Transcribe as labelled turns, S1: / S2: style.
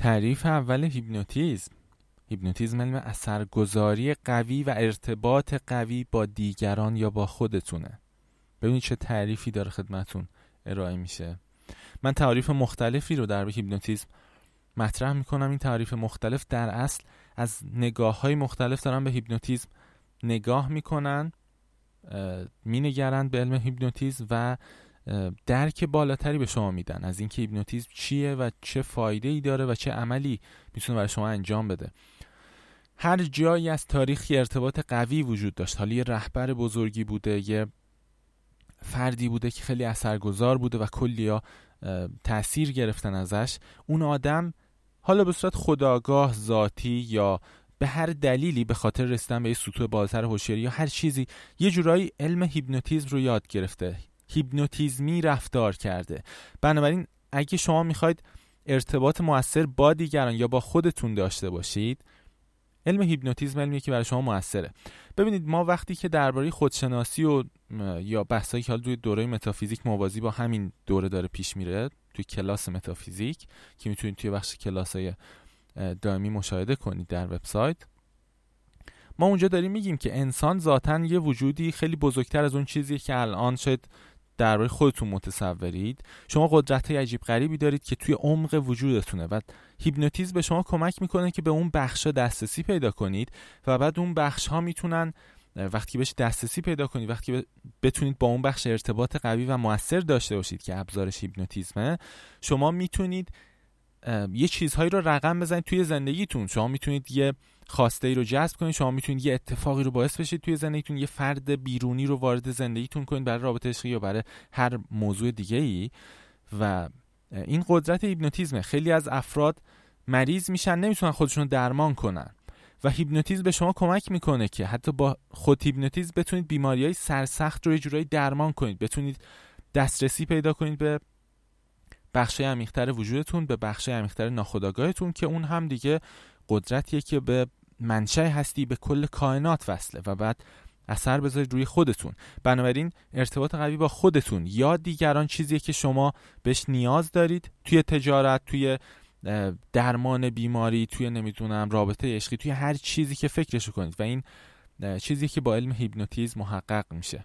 S1: تعریف اول هیپنوتیزم. هیپنوتیزم علم اثرگذاری قوی و ارتباط قوی با دیگران یا با خودتونه. ببینید چه تعریفی داره خدمتون ارائه میشه. من تعریف مختلفی رو در هیپنوتیزم مطرح می‌کنم. این تعریف مختلف در اصل از نگاه های مختلف دارن به هیپنوتیزم نگاه می‌کنن مینگرند به علم هیپنوتیزم و درک بالاتری به شما میدن. از اینکه هیپنوتیزم چیه و چه فایده ای داره و چه عملی می‌تونه برای شما انجام بده. هر جایی از تاریخی ارتباط قوی وجود داشت. حالا یه رهبر بزرگی بوده یه فردی بوده که خیلی اثرگذار بوده و کلیا تاثیر گرفتن ازش. اون آدم حالا به صورت خداگاه ذاتی یا به هر دلیلی به خاطر رسیدن به یه سطوح بالاتر هوشیاری یا هر چیزی یه جورایی علم هیپنوتیزم رو یاد گرفته. هیپنوتیزمی رفتار کرده. بنابراین اگه شما می‌خواید ارتباط موثر با دیگران یا با خودتون داشته باشید علم هیپنوتیزم علمیه که برای شما موثره. ببینید ما وقتی که درباره خودشناسی و یا بحثایی که توی دوره متافیزیک موازی با همین دوره داره پیش میره توی کلاس متافیزیک که می‌تونید توی بخش کلاس های دائمی مشاهده کنید در وبسایت ما اونجا داریم میگیم که انسان ذاتا یه وجودی خیلی بزرگتر از اون چیزی که الان شاید درباره خودتون متصورید. شما قدرت های عجیب غریبی دارید که توی عمق وجودتونه و هیپنوتیزم به شما کمک می‌کنه که به اون بخش دسترسی پیدا کنید و بعد اون بخش ها می‌تونن وقتی بهش دسترسی پیدا کنید وقتی بتونید با اون بخش ارتباط قوی و موثر داشته باشید که ابزارش هیپنوتیزمه شما می‌تونید یه چیزهایی رو رقم بزنید توی زندگیتون. شما می‌تونید یه خواسته ای رو جذب کنید شما می‌تونید یه اتفاقی رو باعث بشید توی زندگیتون یه فرد بیرونی رو وارد زندگیتون کنید برای رابطه عشقی یا برای هر موضوع دیگه ای و این قدرت هیپنوتیزمه. خیلی از افراد مریض میشن نمی‌تونن خودشون درمان کنن. و هیپنوتیزم به شما کمک می‌کنه که حتی با خود هیپنوتیزم بتونید بیماری های سرسخت رو یه جورایی درمان کنید. بتونید دسترسی پیدا کنید به بخش عمیقتر وجودتون به بخش عمیقتر ناخودآگاهتون که اون هم دیگه قدرتیه که به منشأ هستی به کل کائنات وصله و بعد اثر بذارید روی خودتون. بنابراین ارتباط قوی با خودتون یا دیگران چیزیه که شما بهش نیاز دارید. توی تجارت توی درمان بیماری توی نمی‌دونم رابطه عشقی توی هر چیزی که فکرشو کنید. و این چیزی که با علم هیپنوتیزم محقق میشه.